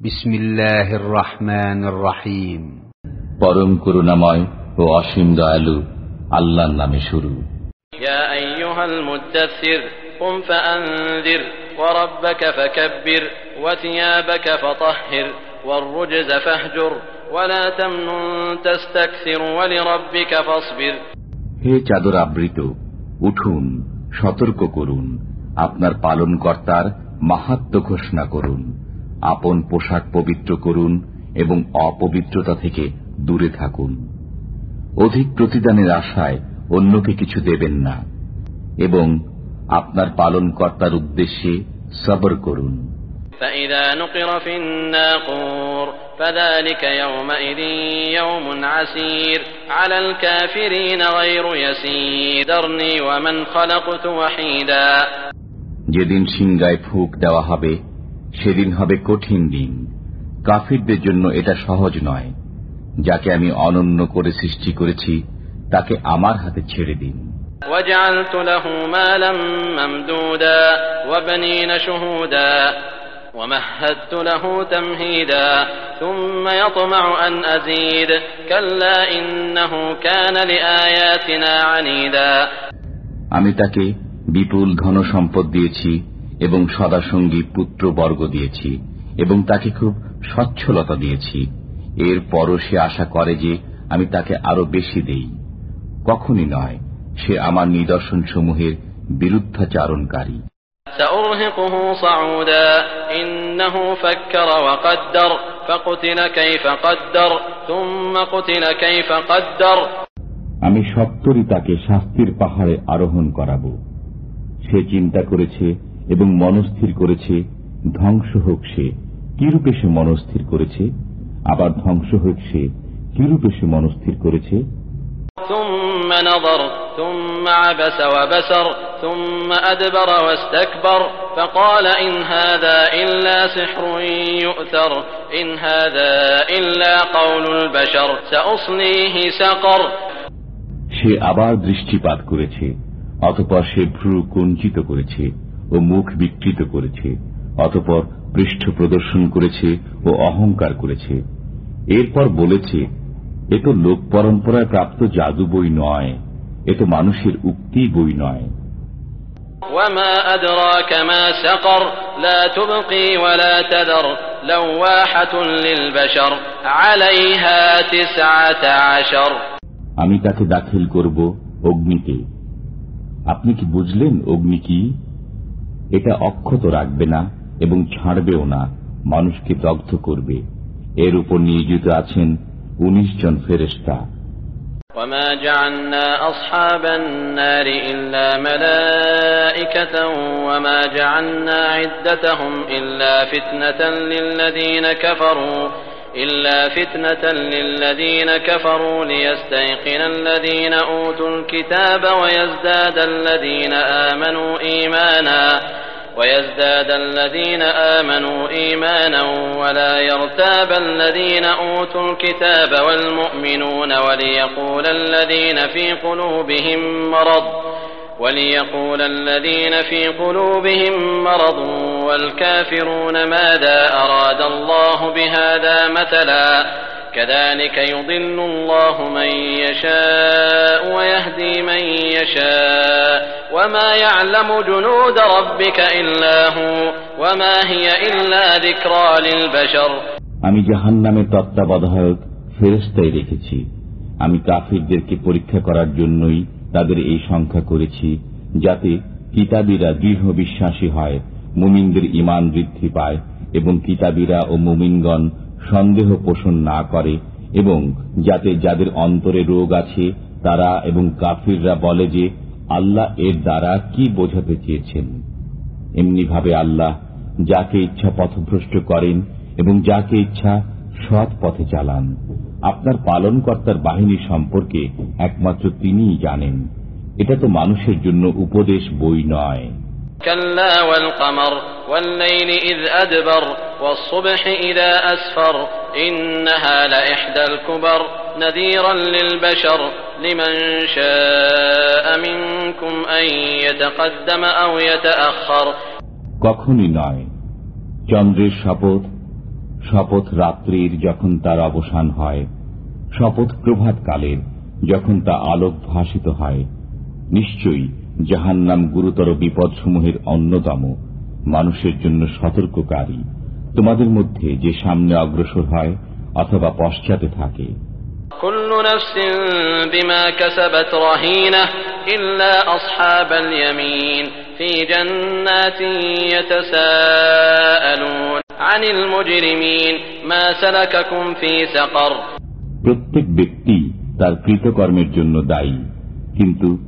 بسم الله الرحمن الرحيم পরম করুণাময় ও অসীম দয়ালু আল্লাহর নামে শুরু يا أيها المدثر قم فأنذر وربك فكبر وثيابك فطهر والرجز فاهجر ولا تمنن تستكثر ولربك فاصبر হে চাদর আবৃত উঠুন সতর্ক করুন আপনার পালনকর্তার মাহাত্ম ঘোষণা করুন আপন পোশাক পবিত্র করুন এবং অপবিত্রতা থেকে দূরে থাকুন। অধিক প্রতিদানের আশায় অন্যকে কিছু দেবেন না এবং আপনার পালন কর্তার উদ্দেশ্যে সবর করুন। যেদিন সিংগায় ফুক দেওয়া হবে সেদিন হবে কঠিন দিন কাফিরদের জন্য এটা সহজ নয় যাকে আমি অনন্য করে সৃষ্টি করেছি তাকে আমার হাতে ছেড়ে দিন وجعلت له مالا ممدودا وبنين شهودا ومهدت له تمهيدا ثم يطمع أن أزيد كلا إنه كان لآياتنا عنيدا আমি তাকে বিপুল ধন সম্পদ দিয়েছি এবং সদাসঙ্গী পুত্রবর্গ দিয়েছি এবং তাকে খুব স্বচ্ছলতা দিয়েছি। এর পরও সে আশা করে যে আমি তাকে আরও বেশি দেই। কখনই নয় সে আমার নিদর্শনসমূহের বিরুদ্ধাচারণকারী। আমি সত্তরই তাকে শাস্তির পাহাড়ে আরোহণ করাব। সে চিন্তা করেছে এবং মনস্থির করেছে ধ্বংস হোক সে। কিরূপে সে মনস্থির করেছে? আবার ধ্বংস হোক সে কিরূপে সে মনস্থির করেছে? সে আবার দৃষ্টিপাত করেছে অতপর সে ভ্রু কুঞ্চিত করেছে। ও মুখ বিকৃত করেছে অতপর পৃষ্ঠ প্রদর্শন করেছে ও অহংকার করেছে। এরপর বলেছে এ তো লোক পরম্পরায় প্রাপ্ত জাদু বই নয় এ তো মানুষের উক্তি বই নয়। আমি তাকে দাখিল করব অগ্নিতে। আপনি কি বুঝলেন অগ্নি কি? এটা অক্ষত রাখবে না এবং ছাড়বেও না মানুষকে দগ্ধ করবে এর উপর নিয়োজিত আছেন উনিশ জন ফেরেস্তা وما جعلنا أصحاب النار إلا ملائكة وما جعلنا عدتهم إلا فتنة للذين كفروا إلا فتنة للذين كفروا ليستيقن الذين أوتوا الكتاب ويزداد الذين آمنوا إيمانا ويزداد الذين آمنوا إيمانا ولا يرتاب الذين أوتوا الكتاب والمؤمنون وليقول الذين في قلوبهم مرض وليقول الذين في قلوبهم مرض والكافرون ماذا أراد الله بهذا مثلا كذلك يضل الله من يشاء ويهدي من يشاء وما يعلم جنود ربك إلا هو وما هي إلا ذكرى للبشر আমি জাহান নামের তত্ত্বাবধায়ক ফেরস্তাই রেখেছি আমি কাফিরদেরকে পরীক্ষা করার জন্যই তাদের এই সংখ্যা করেছি যাতে কিতাবীরা দৃঢ় বিশ্বাসী হয় মুমিনদের ইমান বৃদ্ধি পায় এবং কিতাবীরা ও মুমিনগণ সন্দেহ পোষণ না করে এবং যাতে যাদের অন্তরে রোগ আছে, তারা এবং কাফিররা বলে যে, আল্লাহ এর দ্বারা কি বোঝাতে চেয়েছেন? এমনিভাবে আল্লাহ যাকে ইচ্ছা পথভ্রষ্ট করেন এবং যাকে ইচ্ছা সৎ পথে চালান। আপনার পালনকর্তার বাহিনী সম্পর্কে একমাত্র তিনিই জানেন। এটা তো মানুষের জন্য উপদেশ বই নয়। كلا والقمر والليل إذ أدبر والصبح إذا أسفر إنها لإحدى الكبر نذيرا للبشر لمن شاء منكم أن يتقدم أو يتأخر কখনই নয় চন্দ্রের শপথ শপথ রাত্রির যখন তার অবসান হয় শপথ প্রভাতকালের যখন তা আলোক ভাসিত হয় নিশ্চয়ই জাহান নাম গুরুতর বিপদসমূহের অন্যতম। মানুষের জন্য সতর্ককারী। তোমাদের মধ্যে যে সামনে অগ্রসর হয় অথবা পশ্চাতে থাকে। প্রত্যেক ব্যক্তি তার কৃতকর্মের জন্য দায়ী। কিন্তু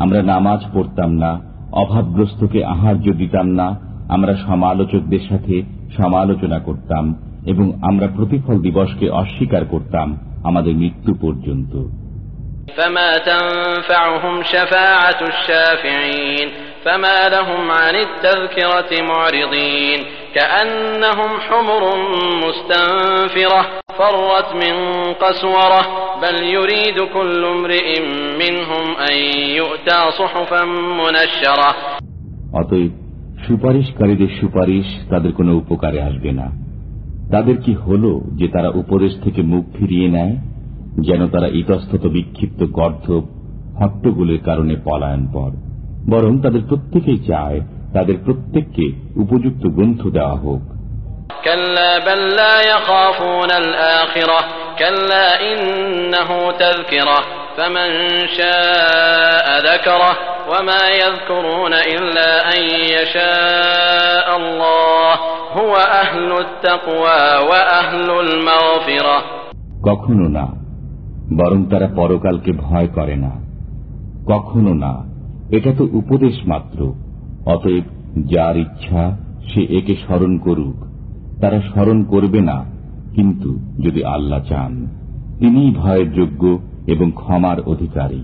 আমরা নামাজ পড়তাম না, অভাবগ্রস্তকে আহার্য দিতাম না, আমরা সমালোচকদের সাথে সমালোচনা করতাম এবং আমরা প্রতিফল দিবসকে অস্বীকার করতাম আমাদের মৃত্যু পর্যন্ত। فما تنفعهم شفاعة الشافعين فما لهم عن التذكرة معرضين كأنهم حمر مستنفرة فرت من قسورة بل يريد كل امرئ منهم أن يؤتى صحفا منشرة অতএব সুপারিশকারীদের সুপারিশ তাদের কোনো উপকারে আসবে না তাদের কি হলো যে তারা উপদেশ থেকে মুখ ফিরিয়ে নেয় যেন তারা ইতস্তত বিক্ষিপ্ত গর্ধব হট্টগুলির কারণে পলায়ন পর বরং তাদের প্রত্যেকেই চায় তাদের প্রত্যেককে উপযুক্ত গ্রন্থ দেওয়া হোক فمن شاء ذكره وما يذكرون إلا أن يشاء الله هو أهل التقوى وأهل المغفرة কখনো না বরং তারা পরকালকে ভয় করে না কখনো না এটা তো উপদেশ মাত্র অতএব যার ইচ্ছা সে একে স্মরণ করুক তারা স্মরণ করবে না। কিন্তু যদি আল্লাহ চান তিনি ভয়ের যোগ্য এবং ক্ষমার অধিকারী।